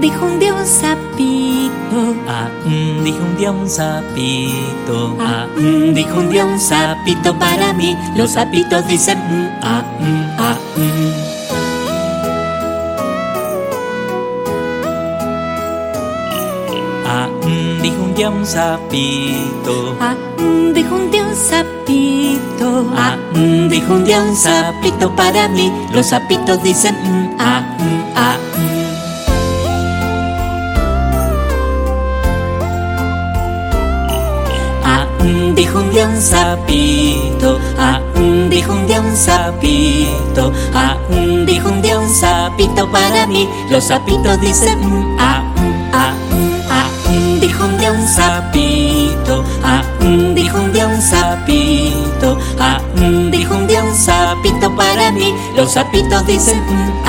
dijo un día un sapito. Ah, dijo un día un sapito. Ah, Ah, dijo un día un sapito para mí. Los sapitos dicen mm, ah, mm, ah, mm. Ah, mm, dijo un día un sapito. Ah, mm, dijo un día un sapito. Ah, mm, dijo un día un sapito para mí. Los sapitos dicen ah, ah, mm, dijo un día un sapito. Ah, mm, dijo un día un sapito. Ah, mm, dijo un día un sapito para mí. Los sapitos dicen ah, mm, ah, mm, dijo un día un sapito. Ah, mm, dijo un día un sapito. Ah, mm, dijo un día un sapito para mí. Los sapitos dicen mm,